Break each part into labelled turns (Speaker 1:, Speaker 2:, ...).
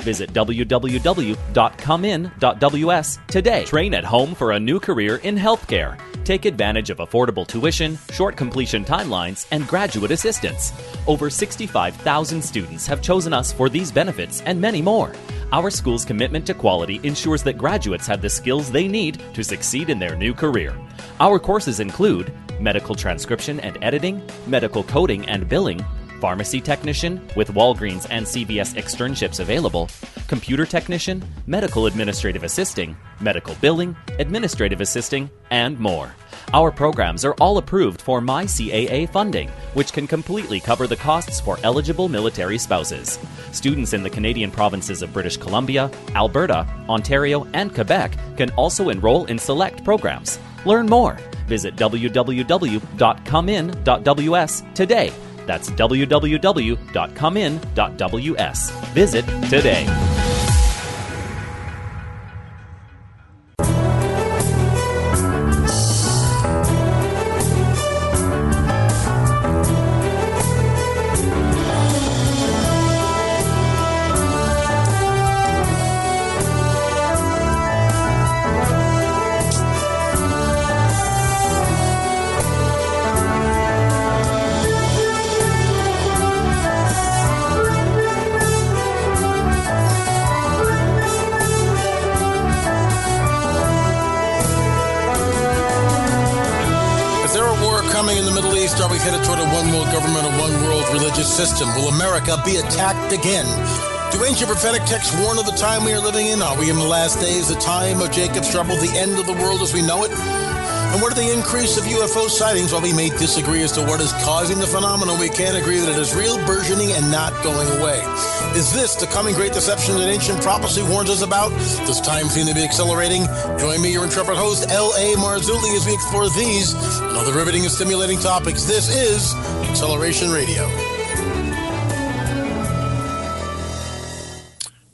Speaker 1: Visit www.comein.ws today. Train at home for a new career in healthcare. Take advantage of affordable tuition, short completion timelines, and graduate assistance. Over 65,000 students have chosen us for these benefits and many more. Our school's commitment to quality ensures that graduates have the skills they need to succeed in their new career. Our courses include medical transcription and editing, medical coding and billing, pharmacy technician with Walgreens and CVS externships available, computer technician, medical administrative assisting, medical billing, administrative assisting, and more. Our programs are all approved for MyCAA funding, which can completely cover the costs for eligible military spouses. Students in the Canadian provinces of British Columbia, Alberta, Ontario, and Quebec can also enroll in select programs. Learn more. Visit www.comein.ws today that's www.comein.ws. Visit today.
Speaker 2: System. Will America be attacked again? Do ancient prophetic texts warn of the time we are living in? Are we in the last days, the time of Jacob's trouble, the end of the world as we know it? And what are the increase of UFO sightings? While we may disagree as to what is causing the phenomenon, we can agree that it is real, burgeoning, and not going away. Is this the coming great deception that ancient prophecy warns us about? Does time seem to be accelerating? Join me, your intrepid host, L.A. Marzulli, as we explore these and other riveting and stimulating topics. This is Acceleration Radio.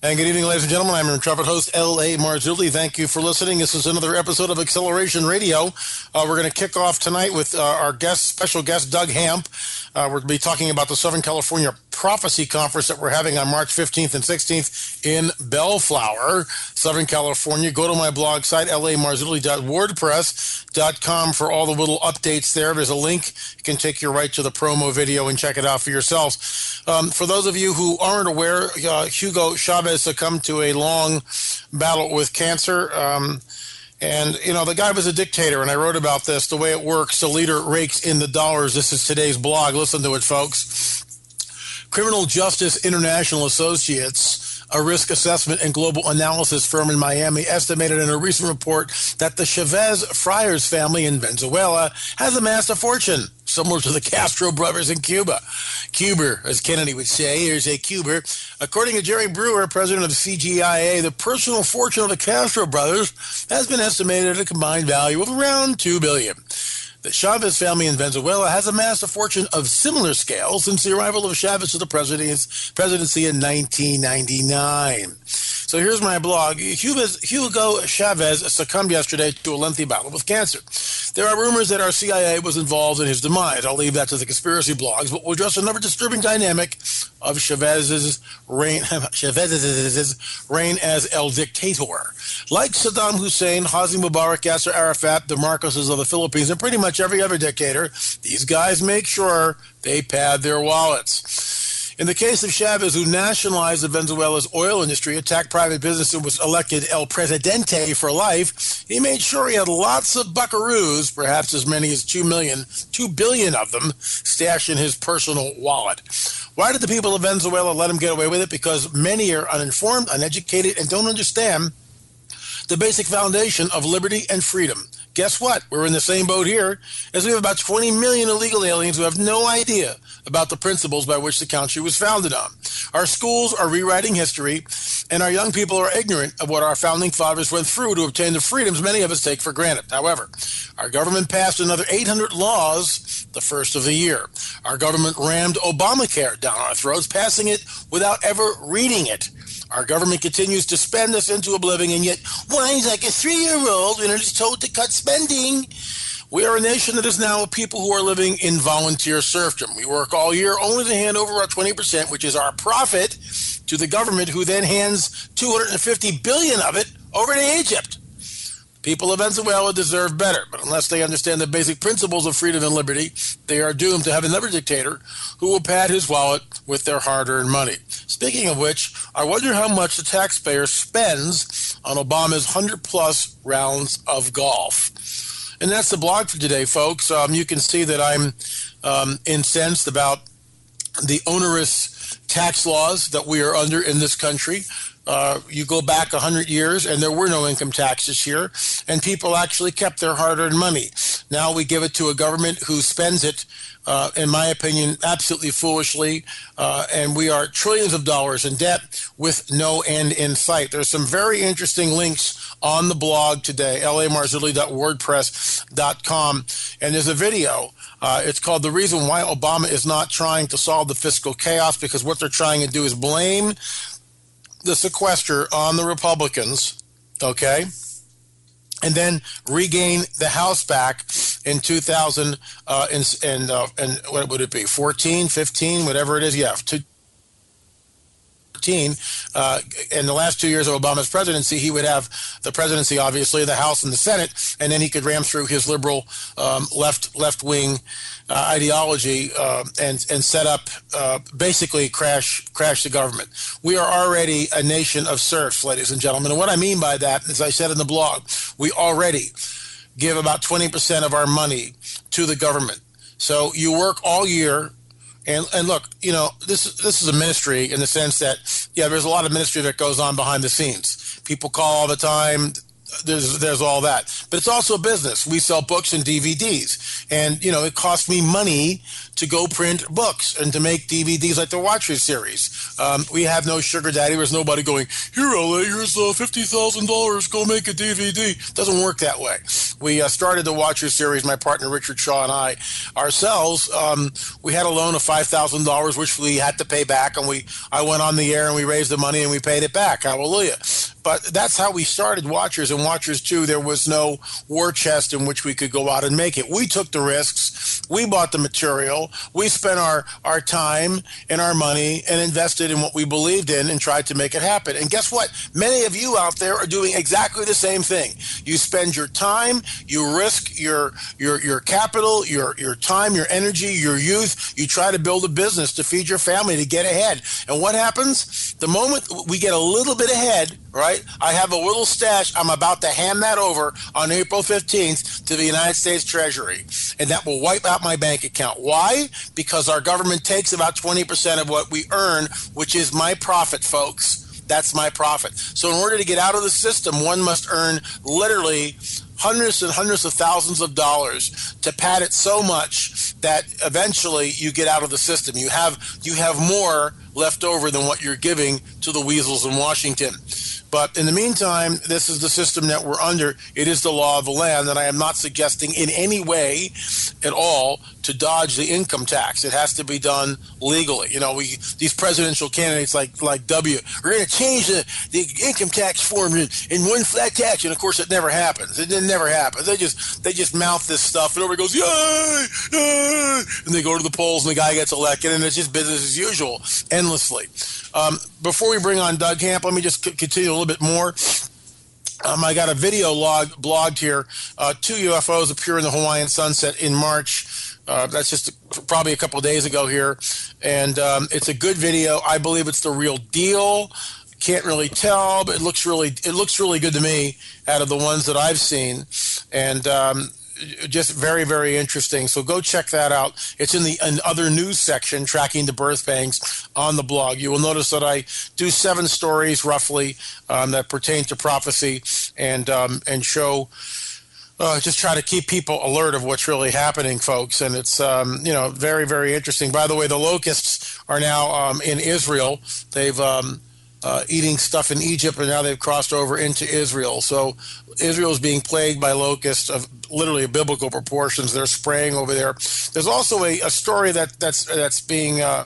Speaker 2: And good evening, ladies and gentlemen. I'm your intrepid host, L.A. Marzulli. Thank you for listening. This is another episode of Acceleration Radio. Uh, we're going to kick off tonight with uh, our guest, special guest, Doug Hamp. Uh, we're going to be talking about the Southern California Prophecy Conference that we're having on March 15th and 16th in Bellflower, Southern California. Go to my blog site, lamarzulli.wordpress.com for all the little updates there. There's a link. You can take you right to the promo video and check it out for yourselves. Um, for those of you who aren't aware, uh, Hugo Chavez succumbed to a long battle with cancer. Um, and, you know, the guy was a dictator, and I wrote about this the way it works. The leader rakes in the dollars. This is today's blog. Listen to it, folks. Criminal Justice International Associates, a risk assessment and global analysis firm in Miami, estimated in a recent report that the Chavez Frías family in Venezuela has amassed a fortune similar to the Castro brothers in Cuba. Cuba, as Kennedy would say, here's a Cuba. According to Jerry Brewer, president of CGIA, the personal fortune of the Castro brothers has been estimated at a combined value of around $2 billion. The Chavez family in Venezuela has amassed a fortune of similar scale since the arrival of Chavez to the presidency in 1999. So here's my blog. Hugo Chavez succumbed yesterday to a lengthy battle with cancer. There are rumors that our CIA was involved in his demise. I'll leave that to the conspiracy blogs, but we'll address another disturbing dynamic of Chavez's reign, Chavez's reign as El Dictator. Like Saddam Hussein, Hosni Mubarak, Yasser Arafat, the Marcoses of the Philippines, and pretty much every other dictator, these guys make sure they pad their wallets. In the case of Chavez, who nationalized Venezuela's oil industry, attacked private business, and was elected El Presidente for life, he made sure he had lots of buckaroos, perhaps as many as 2 million, 2 billion of them, stashed in his personal wallet. Why did the people of Venezuela let him get away with it? Because many are uninformed, uneducated, and don't understand the basic foundation of liberty and freedom guess what? We're in the same boat here, as we have about 20 million illegal aliens who have no idea about the principles by which the country was founded on. Our schools are rewriting history, and our young people are ignorant of what our founding fathers went through to obtain the freedoms many of us take for granted. However, our government passed another 800 laws the first of the year. Our government rammed Obamacare down our throats, passing it without ever reading it. Our government continues to spend us into oblivion and yet whines like a three year old when it is told to cut spending. We are a nation that is now a people who are living in volunteer serfdom. We work all year only to hand over our 20%, which is our profit, to the government, who then hands 250 billion of it over to Egypt. People of Venezuela deserve better, but unless they understand the basic principles of freedom and liberty, they are doomed to have another dictator who will pad his wallet with their hard earned money. Speaking of which, I wonder how much the taxpayer spends on Obama's 100 plus rounds of golf. And that's the blog for today, folks. Um, you can see that I'm um, incensed about the onerous tax laws that we are under in this country. Uh, you go back 100 years and there were no income taxes here, and people actually kept their hard earned money. Now we give it to a government who spends it, uh, in my opinion, absolutely foolishly, uh, and we are trillions of dollars in debt with no end in sight. There's some very interesting links on the blog today, lamarzulli.wordpress.com, and there's a video. Uh, it's called The Reason Why Obama is Not Trying to Solve the Fiscal Chaos, because what they're trying to do is blame the sequester on the Republicans, okay, and then regain the House back in 2000 uh, and and uh, and what would it be 14 15 whatever it is yeah to, uh, in the last two years of Obama's presidency, he would have the presidency, obviously, the House and the Senate, and then he could ram through his liberal um, left left wing uh, ideology uh, and and set up uh, basically crash crash the government. We are already a nation of serfs, ladies and gentlemen. And what I mean by that, as I said in the blog, we already give about twenty percent of our money to the government. So you work all year and and look, you know, this this is a ministry in the sense that yeah, there's a lot of ministry that goes on behind the scenes. People call all the time. There's there's all that, but it's also a business. We sell books and DVDs, and you know it cost me money to go print books and to make DVDs like the Watcher series. Um, we have no sugar daddy. There's nobody going here, LA. Here's uh, fifty thousand dollars. Go make a DVD. Doesn't work that way. We uh, started the Watcher series. My partner Richard Shaw and I ourselves. Um, we had a loan of five thousand dollars, which we had to pay back, and we I went on the air and we raised the money and we paid it back. Hallelujah. But that's how we started Watchers. And Watchers 2, there was no war chest in which we could go out and make it. We took the risks. We bought the material. We spent our, our time and our money and invested in what we believed in and tried to make it happen. And guess what? Many of you out there are doing exactly the same thing. You spend your time, you risk your your your capital, your your time, your energy, your youth. You try to build a business to feed your family to get ahead. And what happens? The moment we get a little bit ahead, right? I have a little stash. I'm about to hand that over on April 15th to the United States Treasury, and that will wipe out my bank account. Why? Because our government takes about 20% of what we earn, which is my profit, folks. That's my profit. So, in order to get out of the system, one must earn literally hundreds and hundreds of thousands of dollars to pad it so much that eventually you get out of the system. You have you have more left over than what you're giving to the weasels in Washington. But in the meantime, this is the system that we're under. It is the law of the land, and I am not suggesting in any way at all to dodge the income tax. It has to be done legally. You know, we these presidential candidates like like W are going to change the, the income tax form in, in one flat tax, and of course it never happens. It, it never happens. They just they just mouth this stuff, and everybody goes yay, yay, and they go to the polls, and the guy gets elected, and it's just business as usual, endlessly. Um, before we bring on Doug Hamp, let me just c- continue a little bit more. Um, I got a video log blogged here. Uh, two UFOs appear in the Hawaiian sunset in March. Uh, that's just probably a couple days ago here, and um, it's a good video. I believe it's the real deal. Can't really tell, but it looks really it looks really good to me out of the ones that I've seen, and um, just very very interesting so go check that out it's in the in other news section tracking the birth pangs on the blog you will notice that i do seven stories roughly um, that pertain to prophecy and um, and show uh, just try to keep people alert of what's really happening, folks. And it's, um, you know, very, very interesting. By the way, the locusts are now um, in Israel. They've um, uh, eating stuff in Egypt, and now they've crossed over into Israel. So Israel is being plagued by locusts of literally biblical proportions. They're spraying over there. There's also a, a story that that's that's being uh,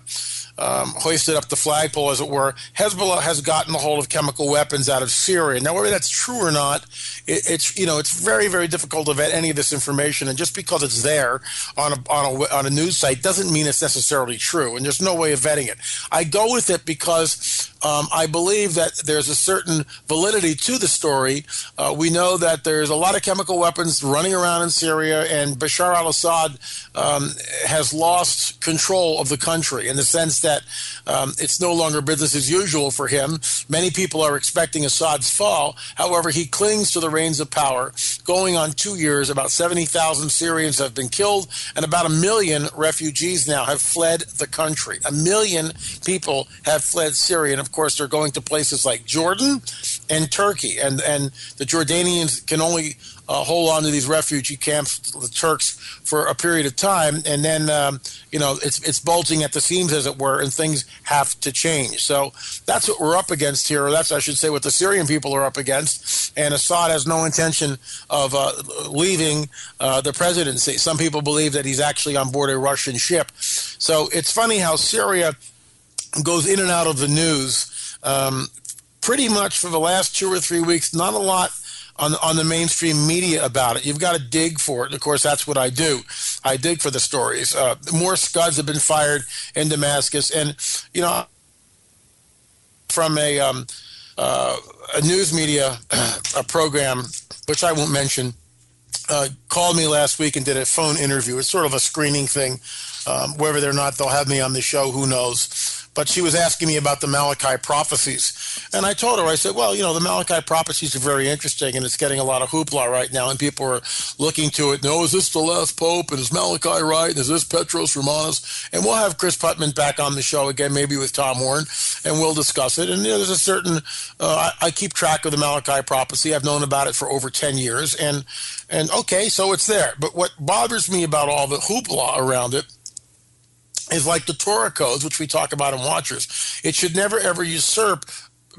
Speaker 2: um, hoisted up the flagpole, as it were. Hezbollah has gotten a hold of chemical weapons out of Syria. Now, whether that's true or not, it, it's you know it's very very difficult to vet any of this information. And just because it's there on a on a on a news site doesn't mean it's necessarily true. And there's no way of vetting it. I go with it because um, I believe that there's a certain validity to the story. Uh, we know that there's a lot of chemical weapons running around in Syria, and Bashar al Assad um, has lost control of the country in the sense that um, it's no longer business as usual for him. Many people are expecting Assad's fall. However, he clings to the reins of power. Going on two years, about 70,000 Syrians have been killed, and about a million refugees now have fled the country. A million people have fled Syria, and of course, they're going to places like Jordan and Turkey, and and the Jordanians can only uh, hold on to these refugee camps, the Turks, for a period of time, and then um, you know it's it's bulging at the seams, as it were, and things have to change. So that's what we're up against here. Or that's I should say what the Syrian people are up against. And Assad has no intention of uh, leaving uh, the presidency. Some people believe that he's actually on board a Russian ship. So it's funny how Syria goes in and out of the news. Um, pretty much for the last two or three weeks, not a lot on on the mainstream media about it. You've got to dig for it. Of course, that's what I do. I dig for the stories. Uh, more scuds have been fired in Damascus, and you know, from a um, uh, a news media a program, which I won't mention, uh, called me last week and did a phone interview. It's sort of a screening thing. Um, whether or not they'll have me on the show, who knows? but she was asking me about the Malachi prophecies. And I told her, I said, well, you know, the Malachi prophecies are very interesting and it's getting a lot of hoopla right now. And people are looking to it. No, is this the last pope? And is Malachi right? And is this Petrus Romanus? And we'll have Chris Putnam back on the show again, maybe with Tom Horn, and we'll discuss it. And you know, there's a certain, uh, I, I keep track of the Malachi prophecy. I've known about it for over 10 years. And, and okay, so it's there. But what bothers me about all the hoopla around it is like the Torah codes, which we talk about in Watchers. It should never ever usurp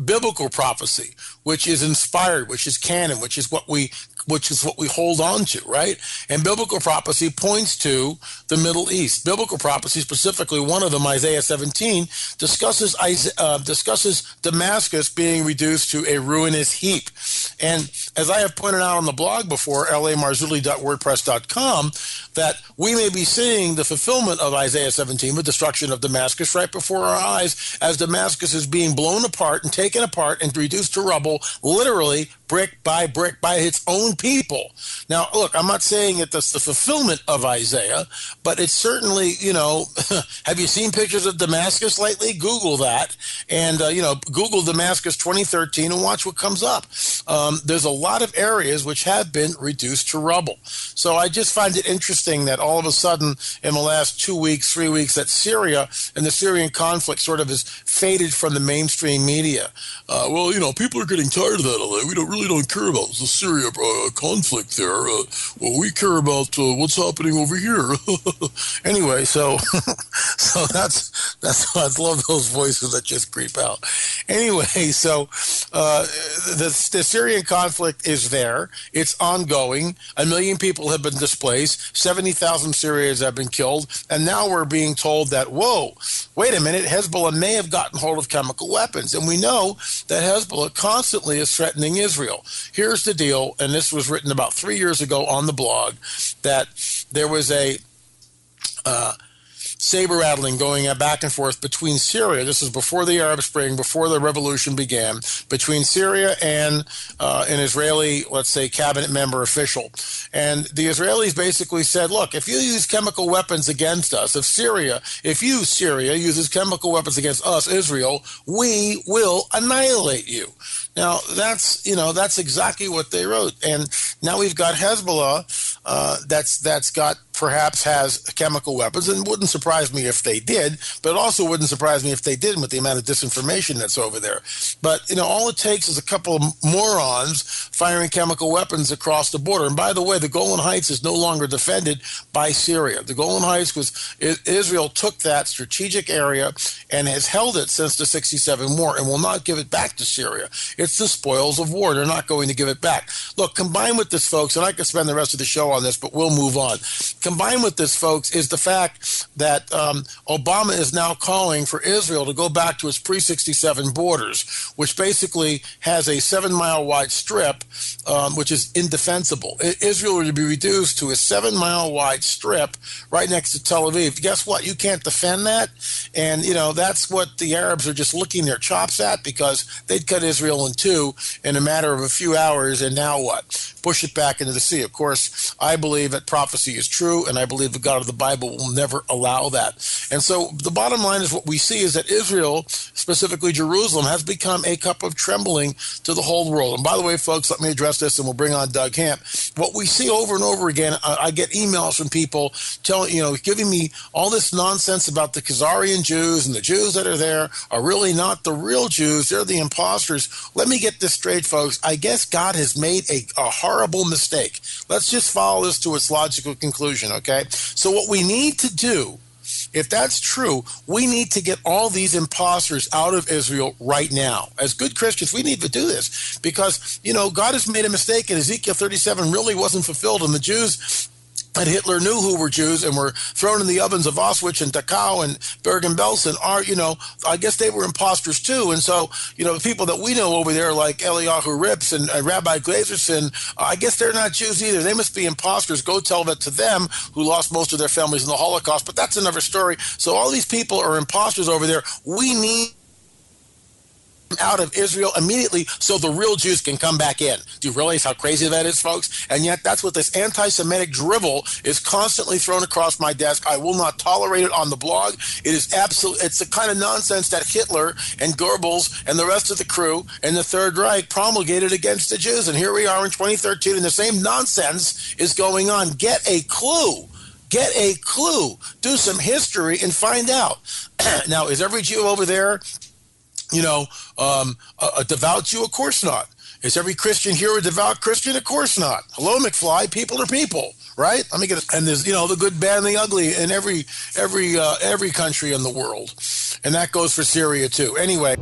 Speaker 2: biblical prophecy, which is inspired, which is canon, which is what we which is what we hold on to, right? And biblical prophecy points to the Middle East. Biblical prophecy, specifically one of them, Isaiah 17, discusses uh, discusses Damascus being reduced to a ruinous heap. And as I have pointed out on the blog before, lamarzulli.wordpress.com, that we may be seeing the fulfillment of Isaiah 17, the destruction of Damascus, right before our eyes, as Damascus is being blown apart and taken apart and reduced to rubble, literally brick by brick by its own people. Now, look, I'm not saying that that's the fulfillment of Isaiah, but it's certainly, you know, have you seen pictures of Damascus lately? Google that. And, uh, you know, Google Damascus 2013 and watch what comes up. Um, there's a lot of areas which have been reduced to rubble. So I just find it interesting that all of a sudden, in the last two weeks, three weeks, that Syria and the Syrian conflict sort of has faded from the mainstream media. Uh, well, you know, people are getting tired of that. We don't really don't care about the Syria uh, conflict there. Uh, well, we care about uh, what's happening over here. anyway, so so that's that's I love those voices that just creep out. Anyway, so uh, the the Syrian conflict is there. It's ongoing. A million people have been displaced. Seventy thousand Syrians have been killed, and now we're being told that whoa, wait a minute, Hezbollah may have gotten hold of chemical weapons, and we know that Hezbollah constantly is threatening Israel. Here's the deal, and this was written about three years ago on the blog, that there was a uh, saber rattling going back and forth between Syria. This is before the Arab Spring, before the revolution began, between Syria and uh, an Israeli, let's say, cabinet member official. And the Israelis basically said, look, if you use chemical weapons against us, if Syria, if you, Syria, uses chemical weapons against us, Israel, we will annihilate you. Now that's you know that's exactly what they wrote, and now we've got Hezbollah uh, that's that's got perhaps has chemical weapons, and wouldn't surprise me if they did, but also wouldn't surprise me if they didn't with the amount of disinformation that's over there. But you know, all it takes is a couple of morons firing chemical weapons across the border. And by the way, the Golan Heights is no longer defended by Syria. The Golan Heights was Israel took that strategic area and has held it since the 67 war and will not give it back to Syria. It's the spoils of war. They're not going to give it back. Look, combined with this, folks, and I could spend the rest of the show on this, but we'll move on combined with this, folks, is the fact that um, Obama is now calling for Israel to go back to its pre 67 borders, which basically has a seven mile wide strip, um, which is indefensible. Israel would be reduced to a seven mile wide strip right next to Tel Aviv. Guess what? You can't defend that. And, you know, that's what the Arabs are just licking their chops at because they'd cut Israel in two in a matter of a few hours. And now what? Push it back into the sea. Of course, I believe that prophecy is true, and I believe the God of the Bible will never allow that. And so the bottom line is what we see is that Israel, specifically Jerusalem, has become a cup of trembling to the whole world. And by the way, folks, let me address this and we'll bring on Doug Hamp. What we see over and over again, I get emails from people telling, you know, giving me all this nonsense about the Khazarian Jews and the Jews that are there are really not the real Jews. They're the imposters. Let me get this straight, folks. I guess God has made a, a horrible mistake. Let's just follow this to its logical conclusion, okay? So, what we need to do if that's true, we need to get all these imposters out of Israel right now. As good Christians, we need to do this because, you know, God has made a mistake and Ezekiel 37 really wasn't fulfilled. And the Jews that Hitler knew who were Jews and were thrown in the ovens of Auschwitz and Dachau and Bergen-Belsen are, you know, I guess they were imposters too. And so, you know, the people that we know over there, like Eliyahu Rips and Rabbi Glazerson, uh, I guess they're not Jews either. They must be imposters. Go tell that to them who lost most of their families in the Holocaust. But that's another story. So all these people are imposters over there. We need out of Israel immediately so the real Jews can come back in. Do you realize how crazy that is, folks? And yet, that's what this anti Semitic drivel is constantly thrown across my desk. I will not tolerate it on the blog. It is absolute, it's the kind of nonsense that Hitler and Goebbels and the rest of the crew and the Third Reich promulgated against the Jews. And here we are in 2013, and the same nonsense is going on. Get a clue. Get a clue. Do some history and find out. now, is every Jew over there you know, um, a, a, devout Jew? Of course not. Is every Christian here a devout Christian? Of course not. Hello, McFly. People are people, right? Let me get it. And there's you know the good, bad, and the ugly in every every uh, every country in the world, and that goes for Syria too. Anyway.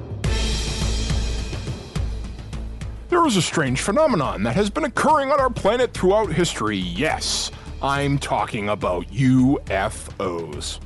Speaker 3: There is a strange phenomenon that has been occurring on our planet throughout history. Yes, I'm talking about UFOs.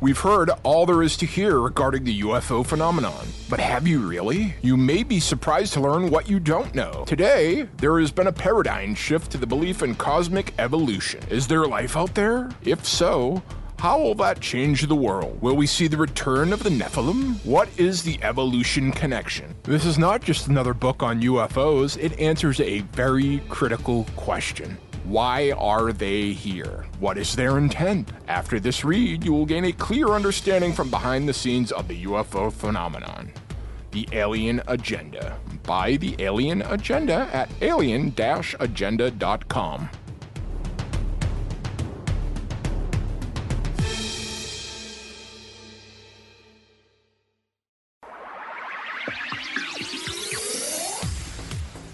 Speaker 3: We've heard all there is to hear regarding the UFO phenomenon. But have you really? You may be surprised to learn what you don't know. Today, there has been a paradigm shift to the belief in cosmic evolution. Is there life out there? If so, how will that change the world? Will we see the return of the Nephilim? What is the evolution connection? This is not just another book on UFOs, it answers a very critical question. Why are they here? What is their intent? After this read, you will gain a clear understanding from behind the scenes of the UFO phenomenon. The Alien Agenda. Buy The Alien Agenda at alien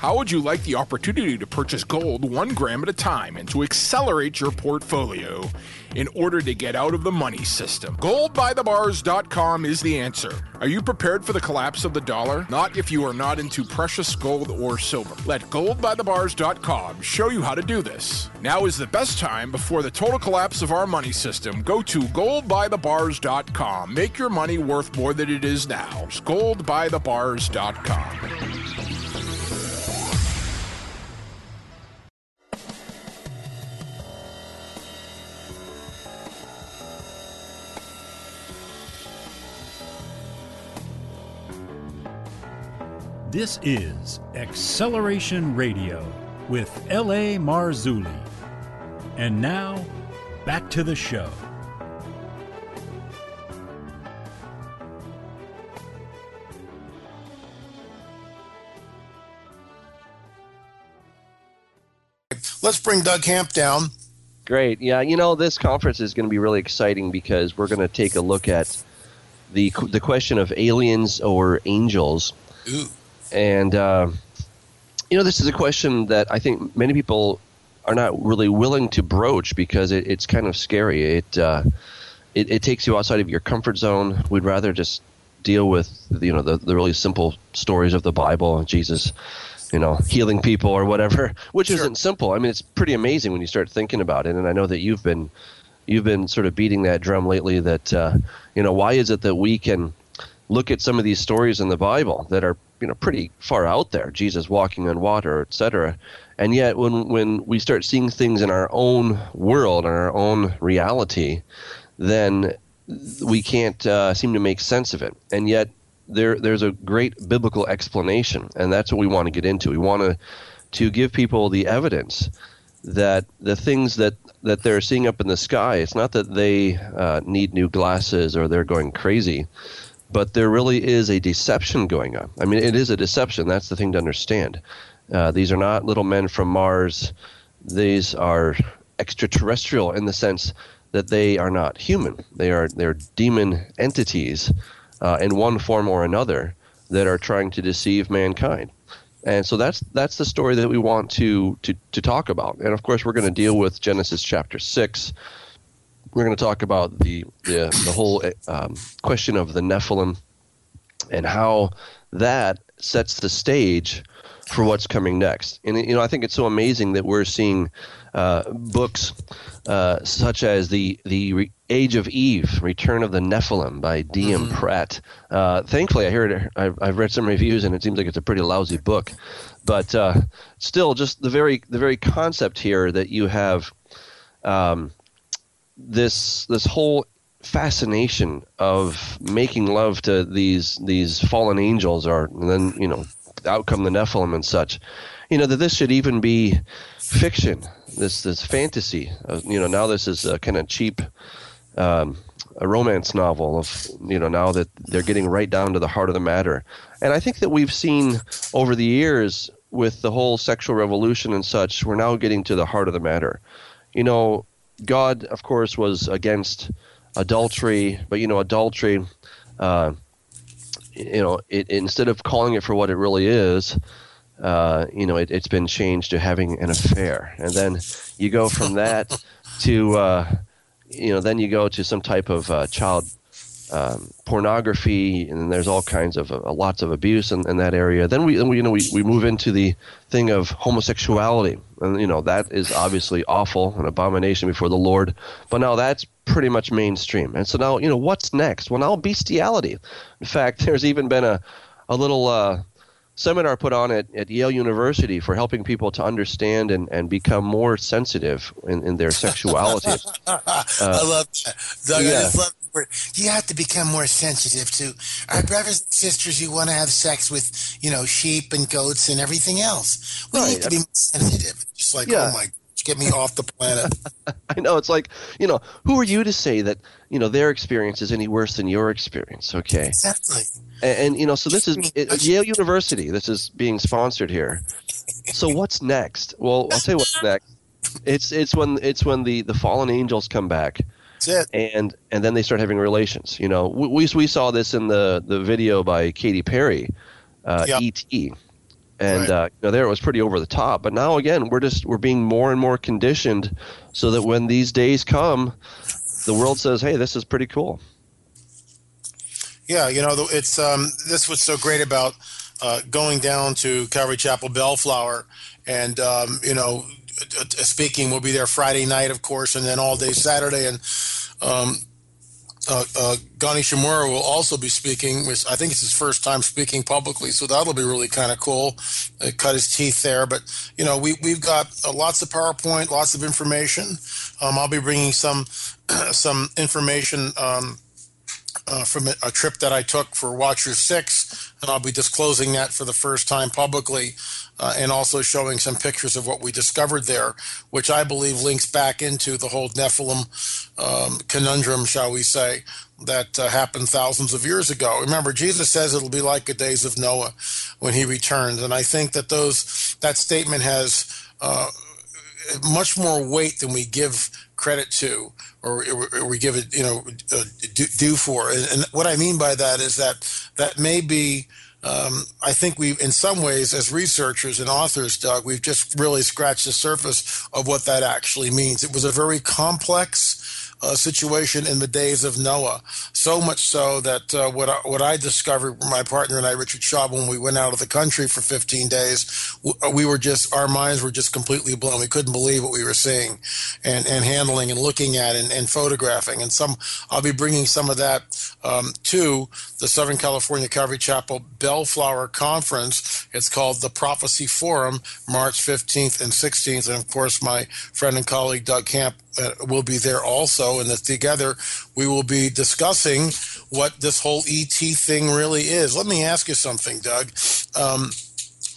Speaker 3: How would you like the opportunity to purchase gold one gram at a time and to accelerate your portfolio in order to get out of the money system? Goldbythebars.com is the answer. Are you prepared for the collapse of the dollar? Not if you are not into precious gold or silver. Let goldbythebars.com show you how to do this. Now is the best time before the total collapse of our money system. Go to goldbythebars.com. Make your money worth more than it is now. It's goldbythebars.com.
Speaker 4: This is Acceleration Radio with L.A. Marzulli. And now, back to the show.
Speaker 2: Let's bring Doug Hamp down.
Speaker 5: Great. Yeah, you know, this conference is going to be really exciting because we're going to take a look at the the question of aliens or angels.
Speaker 2: Ooh.
Speaker 5: And, uh, you know, this is a question that I think many people are not really willing to broach because it, it's kind of scary. It, uh, it, it takes you outside of your comfort zone. We'd rather just deal with you know the, the really simple stories of the Bible and Jesus, you know, healing people or whatever, which sure. isn't simple. I mean, it's pretty amazing when you start thinking about it. And I know that you've been you've been sort of beating that drum lately. That uh, you know, why is it that we can look at some of these stories in the Bible that are you know pretty far out there, Jesus walking on water, etc. And yet, when when we start seeing things in our own world, in our own reality, then we can't uh, seem to make sense of it. And yet, there there's a great biblical explanation, and that's what we want to get into. We want to to give people the evidence that the things that that they're seeing up in the sky, it's not that they uh, need new glasses or they're going crazy, but there really is a deception going on. I mean, it is a deception. That's the thing to understand. Uh, these are not little men from Mars. These are extraterrestrial in the sense that they are not human. They are they're demon entities uh, in one form or another that are trying to deceive mankind. And so that's that's the story that we want to to, to talk about. And of course, we're going to deal with Genesis chapter six. We're going to talk about the the, the whole um, question of the Nephilim and how that sets the stage for what's coming next. And you know, I think it's so amazing that we're seeing uh, books uh, such as the the Re- Age of Eve, Return of the Nephilim by D.M. Mm-hmm. Pratt. Uh, thankfully, I heard it, I've, I've, read some reviews and it seems like it's a pretty lousy book, but uh, still, just the very the very concept here that you have um, this this whole fascination of making love to these these fallen angels, or then you know out come the Nephilim and such. You know that this should even be fiction this this fantasy. You know, now this is a kind of cheap. Um, a romance novel of you know now that they're getting right down to the heart of the matter and i think that we've seen over the years with the whole sexual revolution and such we're now getting to the heart of the matter you know god of course was against adultery but you know adultery uh, you know it, instead of calling it for what it really is uh, you know, it, has been changed to having an affair, and then you go from that to, uh, you know, then you go to some type of uh, child um, pornography, and there's all kinds of uh, lots of abuse in, in, that area. Then we, you know, we, we move into the thing of homosexuality, and you know that is obviously awful, an abomination before the Lord. But now that's pretty much mainstream, and so now you know what's next? Well, now bestiality. In fact, there's even been a a little uh, seminar put on at, at Yale University for helping people to understand and, and become more sensitive in, in their sexuality.
Speaker 2: uh, I love that. Doug, yeah. I just love you have to become more sensitive to our brothers and sisters who want to have sex with, you know, sheep and goats and everything else. We right. need to be more sensitive. Just like, oh yeah. oh my get me off the planet.
Speaker 5: I know. It's like, you know, who are you to say that, you know, their experience is any worse than your experience? Okay.
Speaker 2: Exactly.
Speaker 5: And, and you know, so this is it, Yale University. This is being sponsored here. So what's next? Well, I'll tell you what's next. It's it's when it's when the the fallen angels come back. And and then they start having relations. You know, we we saw this in the the video by Katy Perry, uh, yep. E.T and right. uh, you know, there it was pretty over the top. But now again, we're just we're being more and more conditioned so that when these days come, the world says, "Hey, this is pretty cool."
Speaker 2: Yeah, you know, it's um, this was so great about uh, going down to Calvary Chapel Bellflower, and um, you know, speaking. We'll be there Friday night, of course, and then all day Saturday, and um, uh, uh, Gani Shimura will also be speaking. Which I think it's his first time speaking publicly, so that'll be really kind of cool. Uh, cut his teeth there, but you know we we've got uh, lots of PowerPoint, lots of information. Um, I'll be bringing some some information um, uh, from a trip that I took for Watcher Six, and I'll be disclosing that for the first time publicly uh, and also showing some pictures of what we discovered there, which I believe links back into the whole Nephilim um, conundrum, shall we say, that uh, happened thousands of years ago. Remember, Jesus says it'll be like the days of Noah when he returns, and I think that those that statement has uh, much more weight than we give credit to or, we give it you know uh, due for and, and, what i mean by that is that that may be um, I think we, in some ways, as researchers and authors, Doug, we've just really scratched the surface of what that actually means. It was a very complex uh, situation in the days of Noah. So much so that uh, what I, what I discovered, my partner and I, Richard Shaw, when we went out of the country for 15 days, we were just our minds were just completely blown. We couldn't believe what we were seeing, and and handling and looking at and, and photographing. And some I'll be bringing some of that um, to the Southern California Calvary Chapel Bellflower Conference. It's called the Prophecy Forum, March 15th and 16th, and of course my friend and colleague Doug Hamp uh, will be there also, and that together we will be discussing what this whole ET thing really is. Let me ask you something, Doug. Um,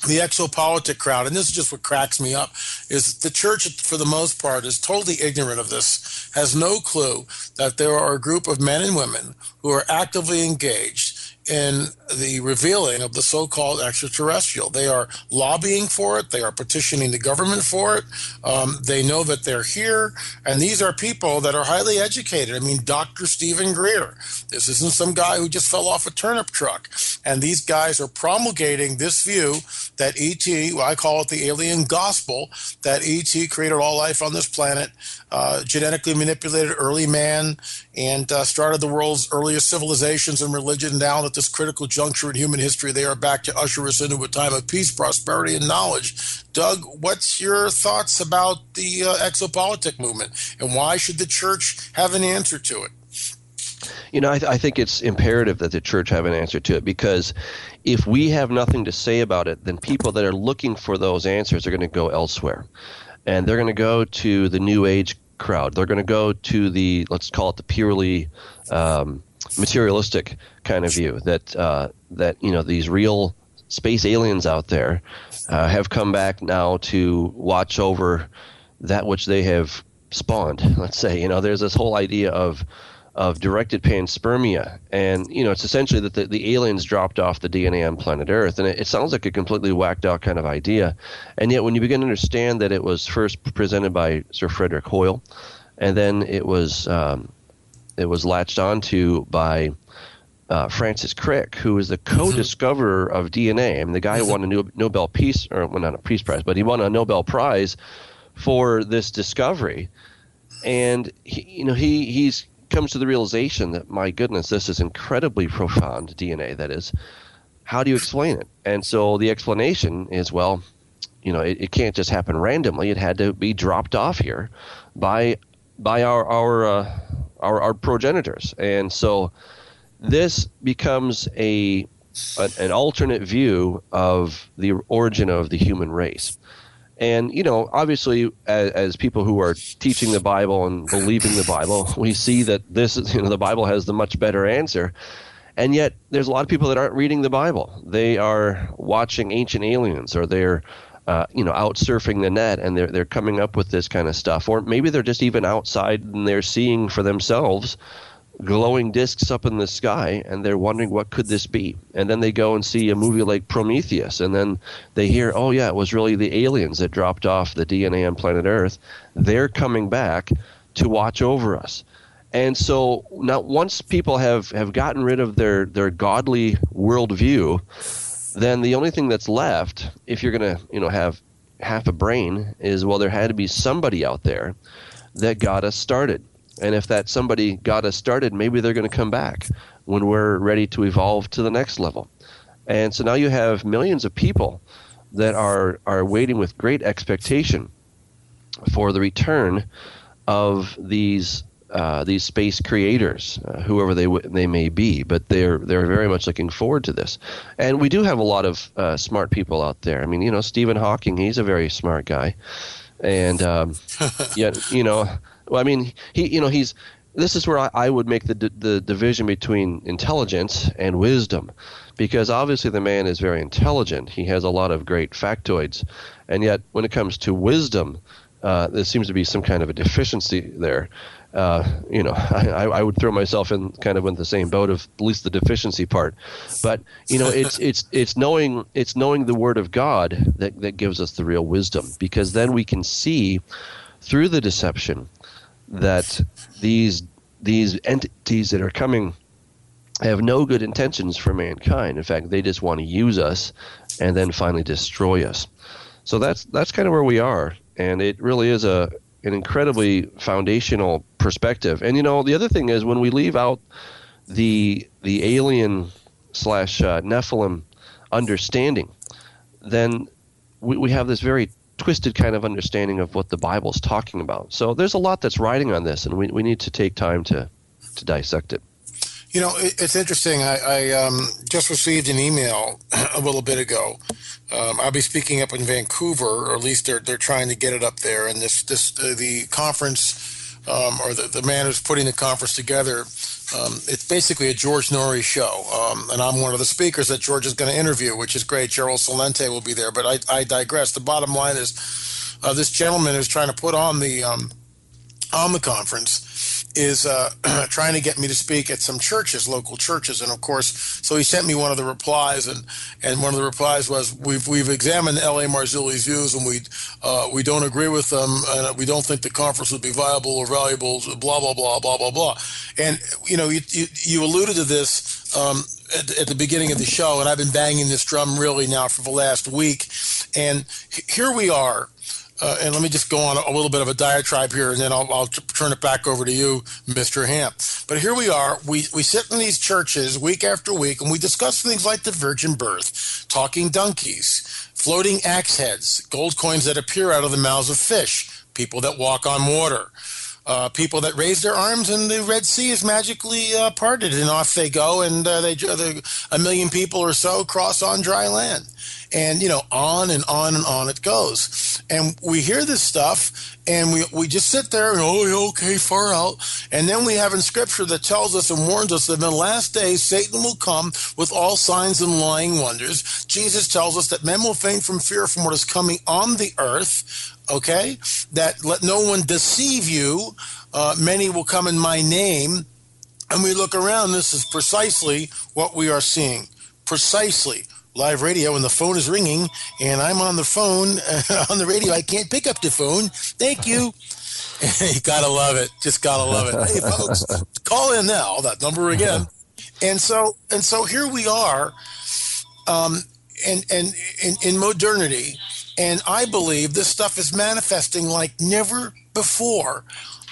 Speaker 2: the exopolitic crowd, and this is just what cracks me up, is the church, for the most part, is totally ignorant of this, has no clue that there are a group of men and women who are actively engaged in the revealing of the so-called extraterrestrial. They are lobbying for it. They are petitioning the government for it. Um, they know that they're here, and these are people that are highly educated. I mean, Dr. Stephen Greer. This isn't some guy who just fell off a turnip truck. And these guys are promulgating this view that ET, well, I call it the alien gospel, that ET created all life on this planet, uh, genetically manipulated early man, and uh, started the world's earliest civilizations and religion. Now at this critical juncture in human history, they are back to usher us into a time of peace, prosperity, and knowledge. Doug, what's your thoughts about the uh, exopolitic movement, and why should the church have an answer to it?
Speaker 5: You know, I, th- I, think it's imperative that the church have an answer to it because if we have nothing to say about it, then people that are looking for those answers are going to go elsewhere. And they're going to go to the New Age crowd. They're going to go to the, let's call it the purely um, materialistic kind of view that uh, that you know these real space aliens out there uh, have come back now to watch over that which they have spawned. Let's say you know there's this whole idea of of directed panspermia, and you know it's essentially that the, the aliens dropped off the DNA on planet Earth, and it, it sounds like a completely whacked out kind of idea, and yet when you begin to understand that it was first presented by Sir Frederick Hoyle, and then it was um, it was latched onto by uh, Francis Crick, who was the co-discoverer of DNA. I mean, the guy who won a Nobel Peace, or well, not a Peace Prize, but he won a Nobel Prize for this discovery. And he, you know, he he's comes to the realization that my goodness, this is incredibly profound DNA. That is, how do you explain it? And so the explanation is well, you know, it, it can't just happen randomly. It had to be dropped off here by by our our uh, our, our progenitors, and so this becomes a an alternate view of the origin of the human race. And you know, obviously, as, as, people who are teaching the Bible and believing the Bible, we see that this is you know the Bible has the much better answer. And yet, there's a lot of people that aren't reading the Bible. They are watching Ancient Aliens, or they're uh, you know out surfing the net, and they're they're coming up with this kind of stuff. Or maybe they're just even outside and they're seeing for themselves glowing discs up in the sky and they're wondering what could this be. And then they go and see a movie like prometheus and then they hear oh yeah it was really the aliens that dropped off the dna on planet earth. They're coming back to watch over us. And so now once people have, have gotten rid of their, their godly worldview then the only thing that's left if you're going to you know have half a brain is well there had to be somebody out there that got us started and if that somebody got us started, maybe they're going to come back when we're ready to evolve to the next level. And so now you have millions of people that are, are waiting with great expectation for the return of these uh, these space creators, uh, whoever they w- they may be, but they're they're very much looking forward to this. And we do have a lot of uh, smart people out there. I mean, you know, Stephen Hawking, he's a very smart guy, and um, yet you know well, I mean, he, you know, he's. This is where I, I would make the the division between intelligence and wisdom, because obviously the man is very intelligent. He has a lot of great factoids, and yet when it comes to wisdom, uh, there seems to be some kind of a deficiency there. Uh, you know, I, I, would throw myself in kind of in the same boat of at least the deficiency part. But you know, it's it's it's knowing it's knowing the Word of God that that gives us the real wisdom, because then we can see through the deception that these these entities that are coming have no good intentions for mankind. In fact, they just want to use us and then finally destroy us. So that's that's kind of where we are, and it really is a an incredibly foundational perspective. And you know, the other thing is when we leave out the the alien slash uh, Nephilim understanding, then we, we have this very twisted kind of understanding of what the Bible's talking about. So there's a lot that's riding on this, and we, we need to take time to, to dissect it.
Speaker 2: You know, it's interesting. I, I um, just received an email a little bit ago. Um, I'll be speaking up in Vancouver, or at least they're they're trying to get it up there. And this this uh, the conference um, or the, the man who's putting the conference together. Um, it's basically a George Noory show, um, and I'm one of the speakers that George is going to interview, which is great. Gerald Celente will be there, but I, I digress. The bottom line is, uh, this gentleman is trying to put on the um, on the conference is uh, trying to get me to speak at some churches, local churches, and of course, so he sent me one of the replies, and and one of the replies was, "We've we've examined L.A. Marzulli's views, and we uh, we don't agree with them, and we don't think the conference would be viable or valuable." Blah blah blah blah blah blah, and you know, you you, you alluded to this. Um, at, at the beginning of the show, and I've been banging this drum really now for the last week. And here we are, uh, and let me just go on a little bit of a diatribe here, and then I'll, I'll t- turn it back over to you, Mr. Hamp. But here we are. We, we sit in these churches week after week, and we discuss things like the virgin birth, talking donkeys, floating axe heads, gold coins that appear out of the mouths of fish, people that walk on water. Uh, people that raise their arms and the Red Sea is magically uh, parted and off they go and uh, they, they a million people or so cross on dry land and you know on and on and on it goes. And we hear this stuff and we, we just sit there and oh okay far out. And then we have in scripture that tells us and warns us that in the last days satan will come with all signs and lying wonders. Jesus tells us that men will faint from fear from what is coming on the earth okay? That let no one deceive you. Uh, many will come in my name. And we look around this is precisely what we are seeing. Precisely live radio and the phone is ringing and I'm on the phone uh, on the radio. I can't pick up the phone. Thank you. you gotta love it. Just gotta love it. Hey folks, call in now. That number again. And so and so here we are, um, and and in, in modernity, and I believe this stuff is manifesting like never before.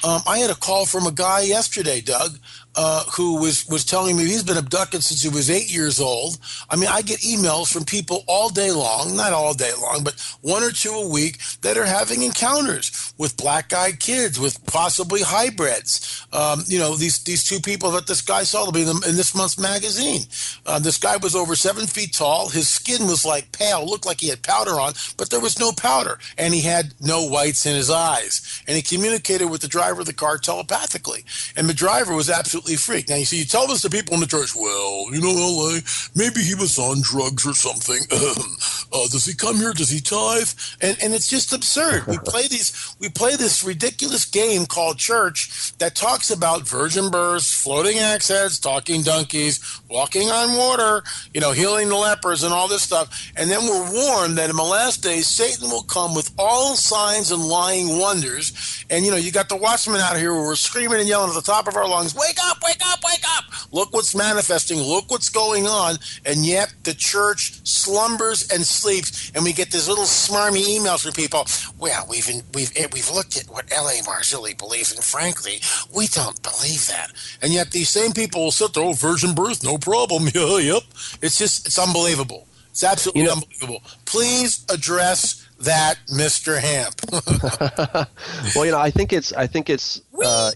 Speaker 2: Um, I had a call from a guy yesterday, Doug, uh, who was was telling me he's been abducted since he was eight years old. I mean, I get emails from people all day long, not all day long, but one or two a week that are having encounters with black-eyed kids, with possibly hybrids. Um, you know, these these two people that this guy saw in, the, in this month's magazine. Uh, this guy was over seven feet tall. His skin was like pale, looked like he had powder on, but there was no powder, and he had no whites in his eyes. And he communicated with the driver of the car telepathically, and the driver was absolutely absolutely freaked. Now, you see, you tell this to people in the church, well, you know, LA, maybe he was on drugs or something. uh, does he come here? Does he tithe? And, and it's just absurd. We play these, we play this ridiculous game called church that talks about virgin births, floating axe heads, talking donkeys, walking on water, you know, healing the lepers and all this stuff. And then we're warned that in the last days, Satan will come with all signs and lying wonders. And, you know, you got the watchmen out here where we're screaming and yelling at the top of our lungs, wake up! wake up, wake up. Look what's manifesting. Look what's going on. And yet the church slumbers and sleeps. And we get these little smarmy emails from people. Well, we've, we've, we've looked at what L.A. Marzulli believes. And frankly, we don't believe that. And yet these same people will sit there, oh, virgin birth, no problem. Yeah, yep. It's just, it's unbelievable. It's absolutely you know, unbelievable. Please address that, Mr. Hamp.
Speaker 5: well, you know, I think it's I think it's uh,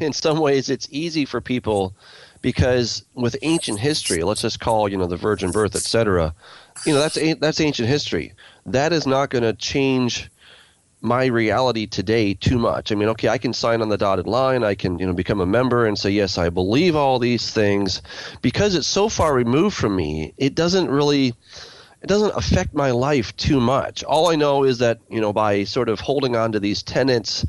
Speaker 5: in some ways it's easy for people because with ancient history, let's just call you know the virgin birth, etc. You know that's that's ancient history. That is not going to change my reality today too much. I mean, okay, I can sign on the dotted line, I can, you know, become a member and say yes, I believe all these things because it's so far removed from me. It doesn't really it doesn't affect my life too much. All I know is that, you know, by sort of holding on to these tenets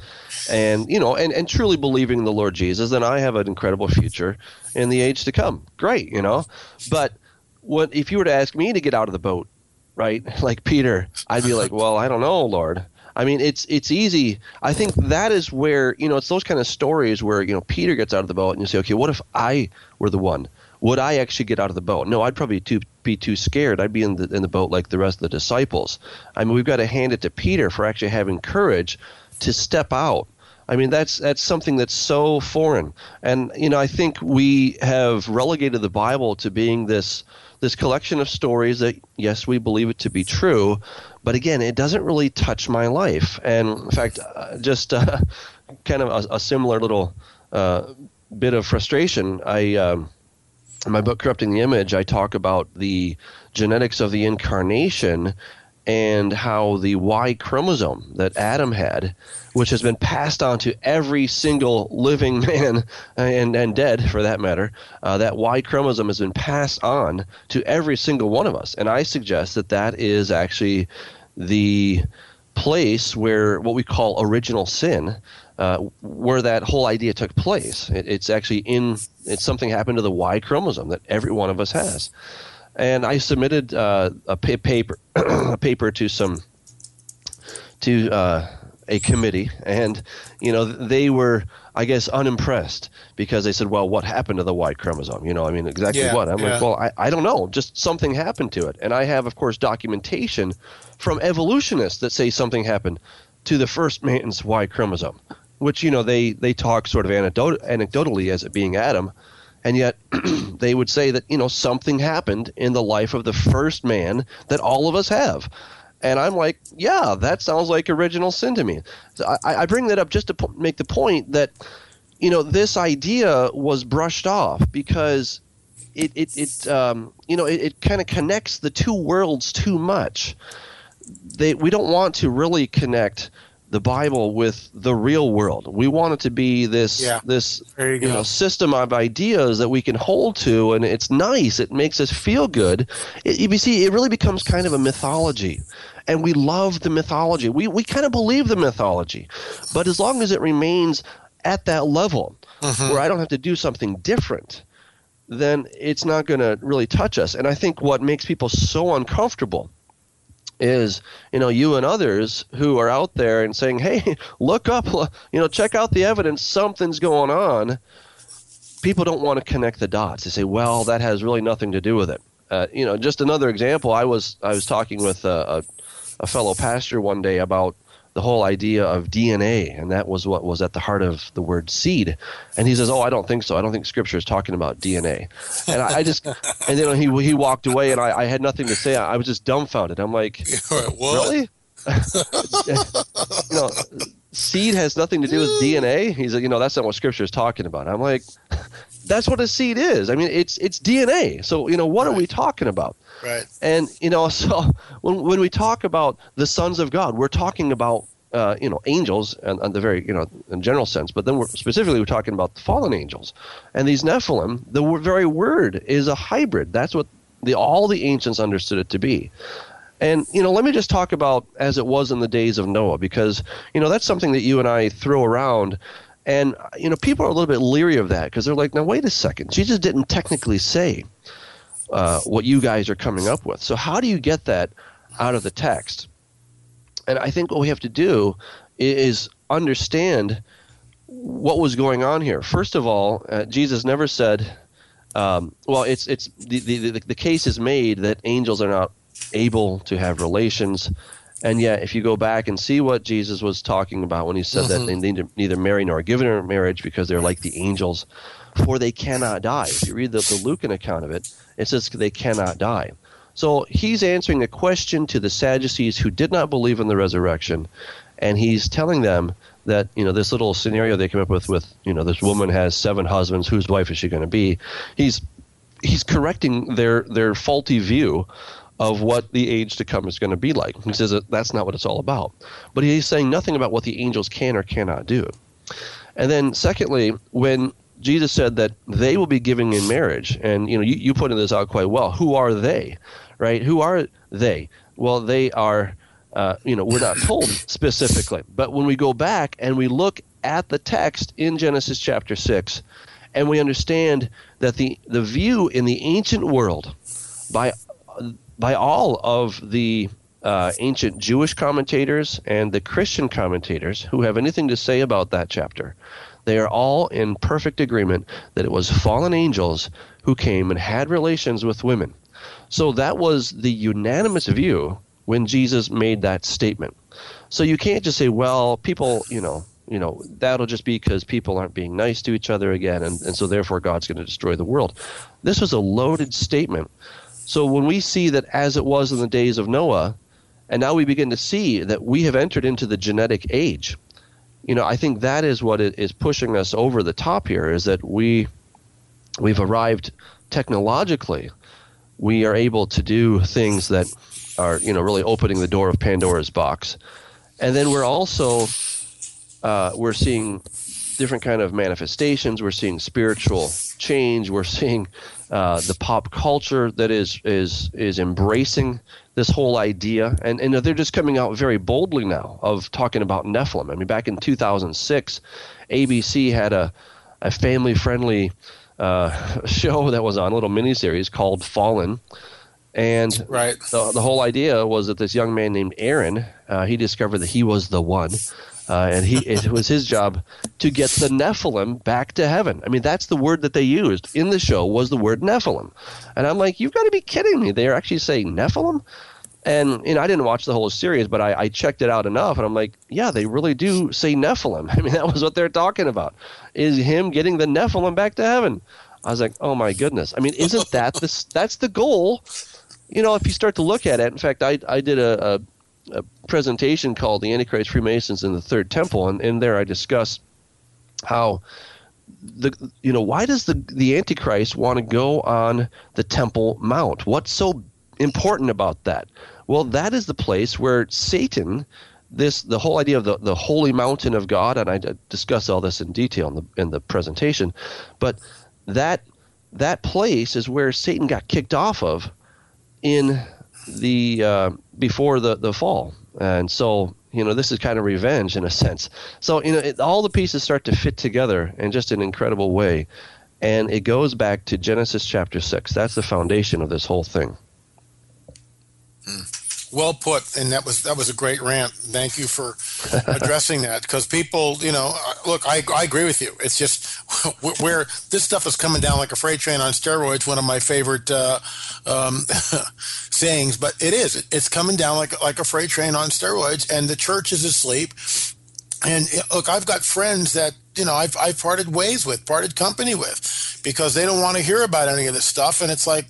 Speaker 5: and, you know, and, and truly believing in the Lord Jesus, then I have an incredible future in the age to come. Great, you know. But what if you were to ask me to get out of the boat, right? Like Peter, I'd be like, Well, I don't know, Lord. I mean, it's it's easy. I think that is where you know it's those kind of stories where you know Peter gets out of the boat and you say, okay, what if I were the one? would I actually get out of the boat? No, I'd probably too, be too scared. I'd be in the in the boat like the rest of the disciples. I mean, we've got to hand it to Peter for actually having courage to step out I mean, that's that's something that's so foreign, and you know, I think we have relegated the Bible to being this this collection of stories that yes, we believe it to be true, but again, it doesn't really touch my life. And in fact, uh, just uh, kind of a, a similar little uh, bit of frustration. I um, in my book corrupting the image i talk about the genetics of the incarnation and how the y chromosome that adam had which has been passed on to every single living man and, and dead for that matter uh, that y chromosome has been passed on to every single one of us and i suggest that that is actually the place where what we call original sin uh, where that whole idea took place. It, it's actually in it's something happened to the Y chromosome that every one of us has. And I submitted uh, a pa- paper a paper to some to uh, a committee, and you know they were I guess unimpressed because they said, "Well, what happened to the Y chromosome?" You know, I mean, exactly
Speaker 2: Yeah,
Speaker 5: what? I'm
Speaker 2: yeah.
Speaker 5: like, "Well, I, I don't know. Just something happened to it." And I have, of course, documentation from evolutionists that say something happened to the first man's Y chromosome, which you know they they talk sort of anecdot- anecdotally as it being Adam, and yet they would say that you know something happened in the life of the first man that all of us have. And I'm like, yeah, that sounds like original sin to me. So I, I bring that up just to make the point that, you know, this idea was brushed off because it, it, it um, you know, it, it kind of connects the two worlds too much. They, we don't want to really connect the Bible with the real world. We want it to be this
Speaker 2: Yeah.
Speaker 5: this
Speaker 2: There you
Speaker 5: know system of ideas that we can hold to, and it's nice. It makes us feel good. It, you see, it really becomes kind of a mythology, and we love the mythology. We we kind of believe the mythology, but as long as it remains at that level mm-hmm. where I don't have to do something different, then it's not going to really touch us. And I think what makes people so uncomfortable is you know you and others who are out there and saying hey look up you know check out the evidence. Something's going on. People don't want to connect the dots. They say well that has really nothing to do with it. Uh, you know just another example i was i was talking with a, a, a fellow pastor one day about the whole idea of dna and that was what was at the heart of the word seed and he says oh i don't think so i don't think scripture is talking about dna and i, I just and then he he walked away and I, I had nothing to say I, I was just dumbfounded i'm like
Speaker 2: what?
Speaker 5: Really? you know, seed has nothing to do with DNA. He's like, you know, that's not what Scripture is talking about. I'm like, that's what a seed is. I mean, it's it's DNA. So you know, what are we talking about?
Speaker 2: Right.
Speaker 5: And you know, so when when we talk about the sons of God, we're talking about uh, you know angels and, and the very you know in general sense, but then we're specifically we're talking about the fallen angels and these Nephilim. The w- very word is a hybrid. That's what the all the ancients understood it to be. And you know, let me just talk about as it was in the days of Noah, because you know that's something that you and I throw around, and you know people are a little bit leery of that because they're like, now wait a second, Jesus didn't technically say uh, what you guys are coming up with. So how do you get that out of the text? And I think what we have to do is understand what was going on here. First of all, uh, Jesus never said, um, well, it's it's the, the the the case is made that angels are not able to have relations. And yet, if you go back and see what Jesus was talking about when he said that mm-hmm. they neither, neither marry nor give in marriage because they're like the angels, for they cannot die. If you read the, the Lucan account of it, it says they cannot die. So he's answering a question to the Sadducees who did not believe in the resurrection, and he's telling them that you know this little scenario they came up with with you know this woman has seven husbands, whose wife is she going to be? He's he's correcting their their faulty view of what the age to come is going to be like. He says that that's not what it's all about. But he's saying nothing about what the angels can or cannot do. And then secondly, when Jesus said that they will be giving in marriage, and you know, you, you pointed this out quite well. Who are they? Right? Who are they? Well, they are uh, you know, we're not told specifically. But when we go back and we look at the text in Genesis chapter 6, and we understand that the, the view in the ancient world by, by all of the uh, ancient Jewish commentators and the Christian commentators who have anything to say about that chapter, they are all in perfect agreement that it was fallen angels who came and had relations with women. So that was the unanimous view when Jesus made that statement. So you can't just say, well, people, you know, you know, that'll just be because people aren't being nice to each other again, and, and so therefore God's going to destroy the world. This was a loaded statement. So when we see that as it was in the days of Noah, and now we begin to see that we have entered into the genetic age, you know, I think that is what is pushing us over the top here is that we we've arrived technologically. We are able to do things that are, you know, really opening the door of Pandora's box. And then we're also uh, we're seeing different kind of manifestations. We're seeing spiritual change. We're seeing uh, the pop culture that is is is embracing this whole idea, and and they're just coming out very boldly now of talking about Nephilim. I mean, back in 2006, ABC had a a family friendly uh, show that was on a little miniseries called Fallen. And
Speaker 2: right.
Speaker 5: the, the whole idea was that this young man named Aaron, uh, he discovered that he was the one. Uh, and he it was his job to get the Nephilim back to heaven. I mean, that's the word that they used in the show was the word Nephilim, and I'm like, you've got to be kidding me! They are actually saying Nephilim, and you know, I didn't watch the whole series, but I, I checked it out enough, and I'm like, yeah, they really do say Nephilim. I mean, that was what they're talking about, is him getting the Nephilim back to heaven. I was like, oh my goodness! I mean, isn't that the that's the goal? You know, if you start to look at it, in fact, I I did a, a a presentation called "The Antichrist Freemasons in the Third Temple," and in there I discuss how the you know why does the the Antichrist want to go on the Temple Mount? What's so important about that? Well, that is the place where Satan this the whole idea of the, the holy mountain of God, and I discuss all this in detail in the in the presentation, but that that place is where Satan got kicked off of in the uh, before the the fall, and so you know this is kind of revenge in a sense. So you know it, all the pieces start to fit together in just an incredible way, and it goes back to Genesis chapter six. That's the foundation of this whole thing.
Speaker 2: Mm. Well put, and that was that was a great rant. Thank you for addressing that because people, you know, uh, look, I, I agree with you. It's just where this stuff is coming down like a freight train on steroids. One of my favorite uh, um, sayings, but it is. It's coming down like like a freight train on steroids, and the church is asleep. And look, I've got friends that you know I've I've parted ways with, parted company with, because they don't want to hear about any of this stuff, and it's like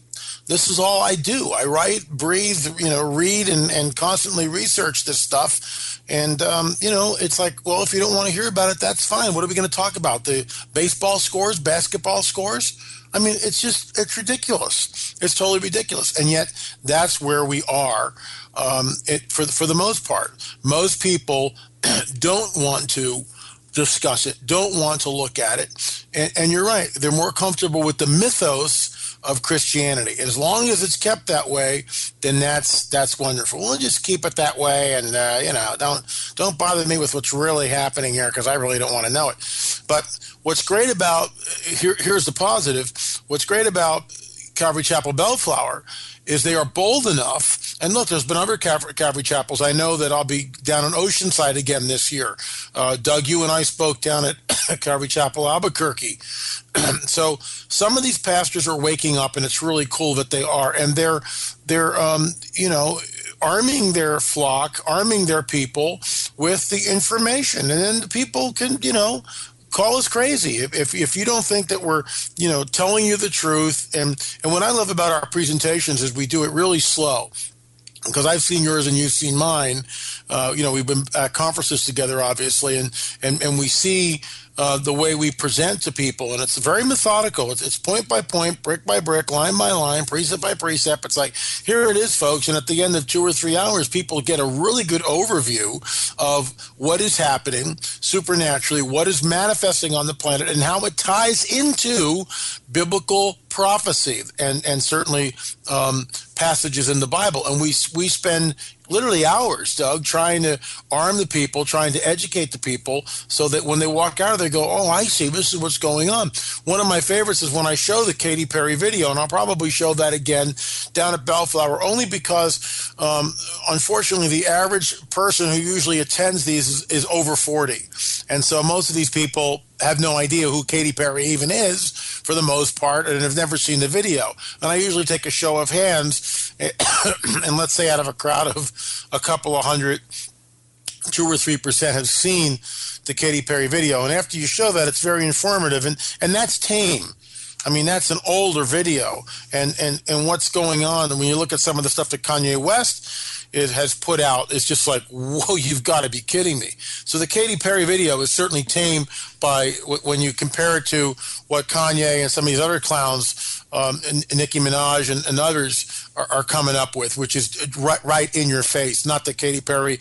Speaker 2: this is all I do. I write, breathe, you know, read and, and constantly research this stuff. And, um, you know, it's like, well, if you don't want to hear about it, that's fine. What are we going to talk about? The baseball scores, basketball scores? I mean, it's just, it's ridiculous. It's totally ridiculous. And yet, that's where we are um, it, for, for the most part. Most people don't want to discuss it, don't want to look at it. And, and you're right. They're more comfortable with the mythos of Christianity. As long as it's kept that way, then that's that's wonderful. We'll just keep it that way, and uh, you know, don't don't bother me with what's really happening here because I really don't want to know it. But what's great about here, here's the positive. What's great about Calvary Chapel Bellflower is they are bold enough. And look, there's been other Calvary, Calvary chapels. I know that I'll be down in Oceanside again this year. Uh, Doug, you and I spoke down at Calvary Chapel Albuquerque. so some of these pastors are waking up, and it's really cool that they are, and they're they're um, you know arming their flock, arming their people with the information, and then the people can you know call us crazy if, if, if you don't think that we're you know telling you the truth and and what i love about our presentations is we do it really slow because I've seen yours and you've seen mine. Uh, you know, we've been at conferences together, obviously, and and and we see uh, the way we present to people, and it's very methodical. It's, it's point by point, brick by brick, line by line, precept by precept. It's like here it is, folks, and at the end of two or three hours, people get a really good overview of what is happening supernaturally, what is manifesting on the planet, and how it ties into biblical prophecy and and certainly um, passages in the Bible. And we we spend literally hours, Doug, trying to arm the people, trying to educate the people so that when they walk out, of they go, Oh, I see, this is what's going on. One of my favorites is when I show the Katy Perry video, and I'll probably show that again down at Bellflower, only because um, unfortunately the average person who usually attends these is, is over 40. And so most of these people have no idea who Katy Perry even is for the most part and have never seen the video. And I usually take a show of hands and let's say out of a crowd of a couple of hundred two or three percent have seen the Katy Perry video, and after you show that, it's very informative, and and that's tame. I mean, that's an older video, and and and what's going on? And when you look at some of the stuff that Kanye West it has put out, it's just like, whoa, you've got to be kidding me. So the Katy Perry video is certainly tame by when you compare it to what Kanye and some of these other clowns, um, Nicki Minaj and, and others are, are, coming up with, which is right, right in your face. Not that Katy Perry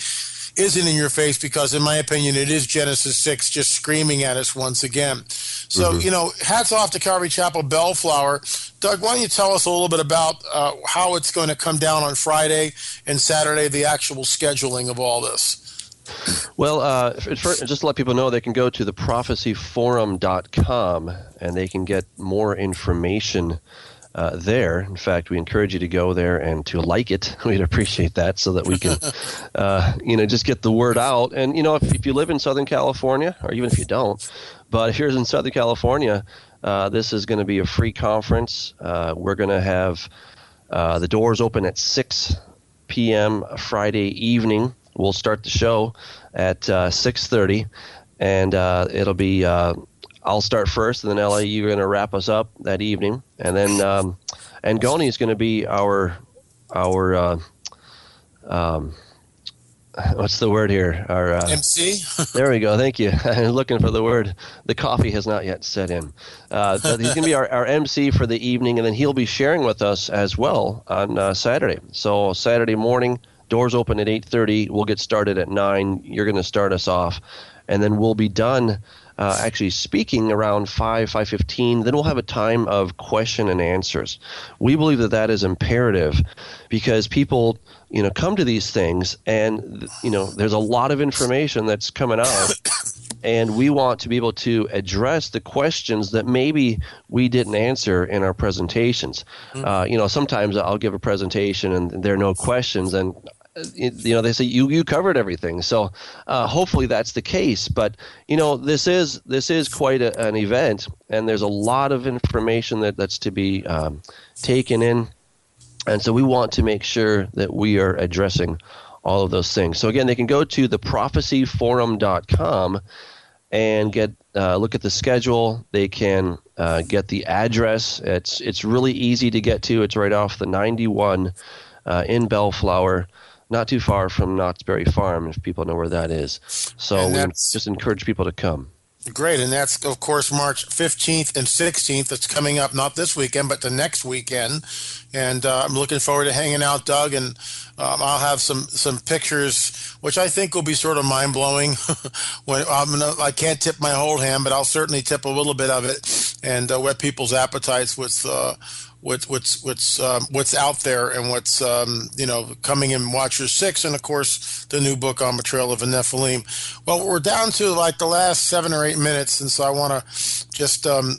Speaker 2: isn't in your face because, in my opinion, it is Genesis 6 just screaming at us once again. So, mm-hmm. you know, hats off to Calvary Chapel Bellflower. Doug, why don't you tell us a little bit about uh, how it's going to come down on Friday and Saturday, the actual scheduling of all this?
Speaker 5: Well, uh, just to let people know, they can go to theprophecyforum.com and they can get more information uh, there. In fact, we encourage you to go there and to like it. We'd appreciate that so that we can, uh, you know, just get the word out. And you know, if, if you live in Southern California, or even if you don't, but if you're in Southern California, uh, this is going to be a free conference. Uh, we're going to have uh, the doors open at 6 p.m. Friday evening. We'll start the show at 6:30, and it'll be I'll start first, and then LA, you're going to wrap us up that evening, and then um, Angoni is going to be our our uh, um, what's the word here? Our
Speaker 2: uh, MC.
Speaker 5: there we go. Thank you. I'm looking for the word. The coffee has not yet set in. Uh, but he's going to be our, our MC for the evening, and then he'll be sharing with us as well on uh, Saturday. So Saturday morning, doors open at 8:30. We'll get started at nine. You're going to start us off, and then we'll be done uh, actually speaking around 5 5.15 then we'll have a time of question and answers we believe that that is imperative because people you know come to these things and you know there's a lot of information that's coming out and we want to be able to address the questions that maybe we didn't answer in our presentations. Mm-hmm. Uh, you know, sometimes I'll give a presentation and there are no questions, and you know they say you you covered everything. So uh, hopefully that's the case. But you know this is this is quite a, an event and there's a lot of information that that's to be um, taken in. And so we want to make sure that we are addressing all of those things. So again they can go to the prophecyforum.com and get uh, look at the schedule. They can uh, get the address. It's it's really easy to get to. It's right off the 91 uh, in bellflower not too far from Knott's Berry Farm, if people know where that is. So we just encourage people to come.
Speaker 2: Great, and that's of course March 15th and 16th. That's coming up not this weekend, but the next weekend. And uh, I'm looking forward to hanging out, Doug, and um, I'll have some some pictures, which I think will be sort of mind blowing. when I'm gonna, I can't tip my whole hand, but I'll certainly tip a little bit of it, and uh, whet people's appetites with. Uh, what's what's what's um, what's out there and what's um, you know coming in Watcher Six, and of course the new book on the Trail of the Nephilim. Well, we're down to like the last seven or eight minutes, and so I want to just um,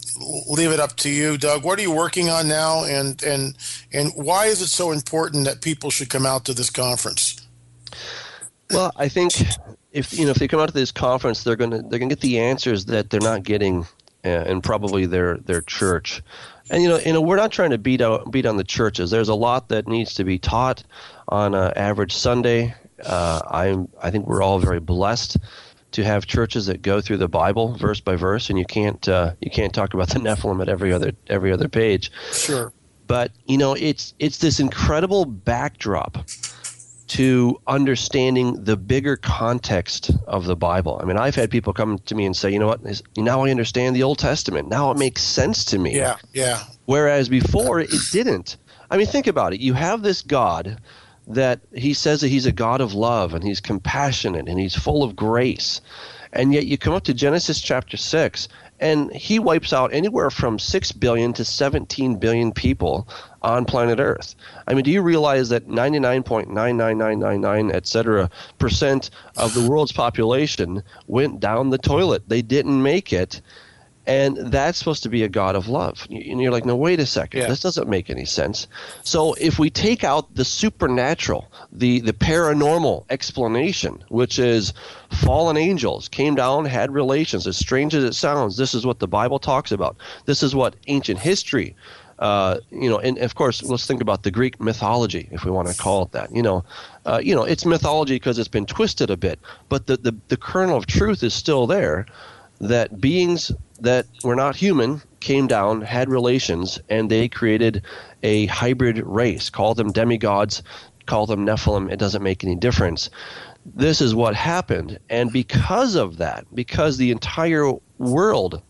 Speaker 2: leave it up to you, Doug. What are you working on now, and and and why is it so important that people should come out to this conference?
Speaker 5: Well, I think if you know if they come out to this conference, they're gonna they're gonna get the answers that they're not getting, uh, and probably their their church. And you know, you know, we're not trying to beat out beat on the churches. There's a lot that needs to be taught on an average Sunday. Uh, I'm I think we're all very blessed to have churches that go through the Bible verse by verse, and you can't uh, you can't talk about the Nephilim at every other every other page.
Speaker 2: Sure.
Speaker 5: But you know, it's it's this incredible backdrop to understanding the bigger context of the Bible. I mean, I've had people come to me and say, you know what, now I understand the Old Testament. Now it makes sense to me.
Speaker 2: Yeah, yeah.
Speaker 5: Whereas before it didn't. I mean, think about it. You have this God that he says that he's a God of love and he's compassionate and he's full of grace. And yet you come up to Genesis chapter 6 and he wipes out anywhere from 6 billion to 17 billion people on planet Earth. I mean, do you realize that 99.99999 et cetera percent of the world's population went down the toilet? They didn't make it. And that's supposed to be a God of love. And you're like, no, wait a second. Yeah. This doesn't make any sense. So if we take out the supernatural, the, the paranormal explanation, which is fallen angels came down, had relations, as strange as it sounds, this is what the Bible talks about. This is what ancient history Uh, you know, and of course, let's think about the Greek mythology, if we want to call it that. You know, uh, you know, it's mythology because it's been twisted a bit, but the, the the kernel of truth is still there. That beings that were not human came down, had relations, and they created a hybrid race. Call them demigods, call them Nephilim. It doesn't make any difference. This is what happened, and because of that, because the entire world,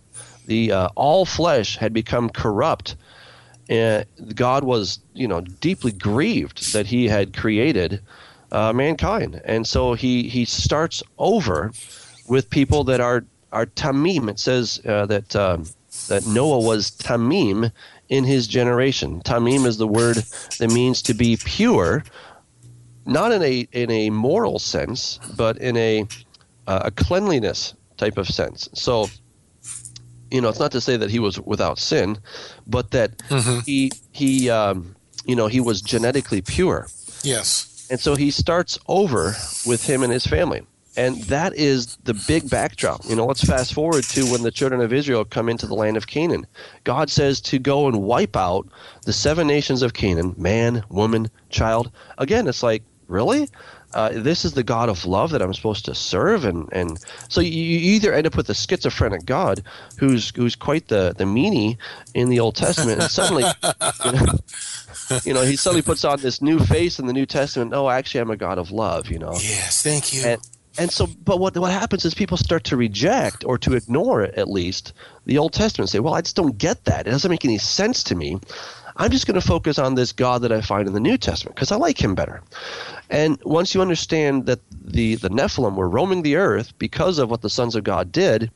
Speaker 5: the uh, all flesh had become corrupt and God was, you know, deeply grieved that He had created uh, mankind, and so He He starts over with people that are are tamim. It says uh, that uh, that Noah was tamim in his generation. Tamim is the word that means to be pure, not in a in a moral sense, but in a uh, a cleanliness type of sense. So you know, it's not to say that he was without sin, but that mm-hmm. he he um, you know he was genetically pure.
Speaker 2: Yes.
Speaker 5: And so he starts over with him and his family. And that is the big backdrop. You know, let's fast forward to when the children of Israel come into the land of Canaan. God says to go and wipe out the seven nations of Canaan man, woman, child. Again, it's like, really? uh, this is the God of love that I'm supposed to serve, and and so you, either end up with a schizophrenic God who's who's quite the the meanie in the Old Testament, and suddenly, you know, you know, he suddenly puts on this new face in the New Testament. Oh, actually, I'm a God of love. You know.
Speaker 2: Yes, thank you.
Speaker 5: And, and so, but what what happens is people start to reject or to ignore at least the Old Testament. Say, well, I just don't get that. It doesn't make any sense to me. I'm just going to focus on this God that I find in the New Testament because I like him better. And once you understand that the, the Nephilim were roaming the earth because of what the sons of God did,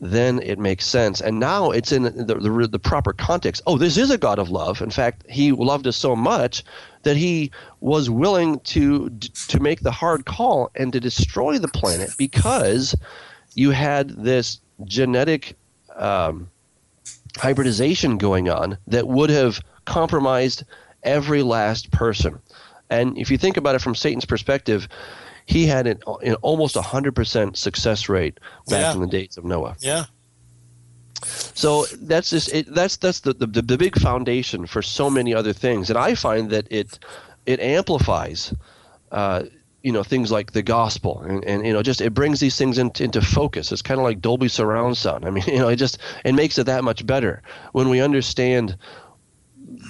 Speaker 5: then it makes sense. And now it's in the, the, the, proper context. Oh, this is a God of love. In fact, he loved us so much that he was willing to to make the hard call and to destroy the planet because you had this genetic um, hybridization going on that would have compromised every last person. And if you think about it from Satan's perspective, he had an, an almost 100% success rate back yeah. in the days of Noah.
Speaker 2: Yeah.
Speaker 5: So that's just it, that's that's the, the the big foundation for so many other things, and I find that it it amplifies uh, you know things like the gospel and, and you know just it brings these things into, into focus it's kind of like dolby surround sound i mean you know it just it makes it that much better when we understand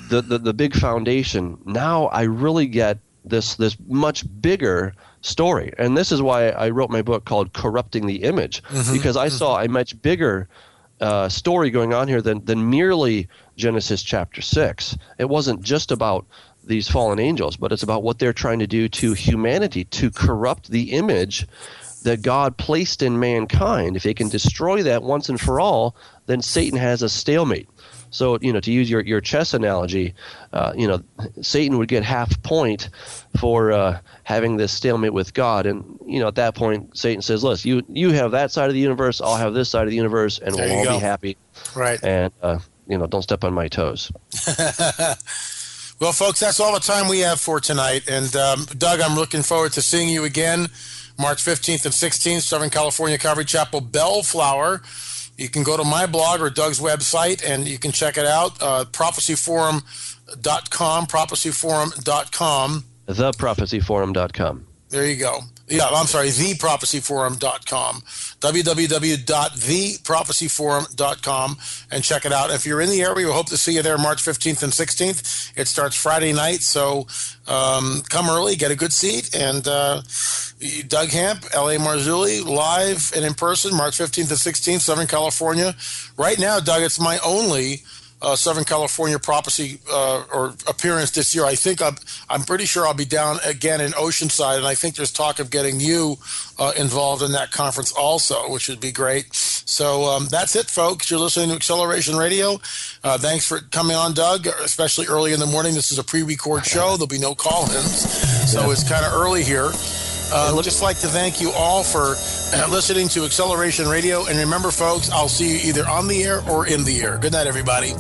Speaker 5: the, the the big foundation now i really get this this much bigger story and this is why i wrote my book called corrupting the image mm-hmm. because i mm-hmm. saw a much bigger uh, story going on here than than merely genesis chapter 6 it wasn't just about these fallen angels, but it's about what they're trying to do to humanity to corrupt the image that God placed in mankind. If they can destroy that once and for all, then Satan has a stalemate. So, you know, to use your, your chess analogy, uh, you know, Satan would get half point for uh, having this stalemate with God. And, you know, at that point, Satan says, listen, you, you have that side of the universe, I'll have this side of the universe, and there we'll all go. be happy.
Speaker 2: Right.
Speaker 5: And, uh, you know, don't step on my toes.
Speaker 2: Well, folks, that's all the time we have for tonight. And um, Doug, I'm looking forward to seeing you again March 15th and 16th, Southern California Calvary Chapel, Bellflower. You can go to my blog or Doug's website and you can check it out, uh, prophecyforum.com, the prophecyforum.com.
Speaker 5: Theprophecyforum.com.
Speaker 2: There you go. Yeah, I'm sorry, theprophecyforum.com, www.theprophecyforum.com, and check it out. If you're in the area, we hope to see you there March 15th and 16th. It starts Friday night, so um, come early, get a good seat, and uh, Doug Hamp, L.A. Marzulli, live and in person, March 15th and 16th, Southern California. Right now, Doug, it's my only – uh, Southern California prophecy uh, or appearance this year. I think I'm, I'm pretty sure I'll be down again in Oceanside, and I think there's talk of getting you uh, involved in that conference also, which would be great. So um, that's it, folks. You're listening to Acceleration Radio. Uh, thanks for coming on, Doug, especially early in the morning. This is a pre-record show. There'll be no call-ins, so it's kind of early here. Uh, I'd just like to thank you all for listening to Acceleration Radio. And remember, folks, I'll see you either on the air or in the air. Good night, everybody.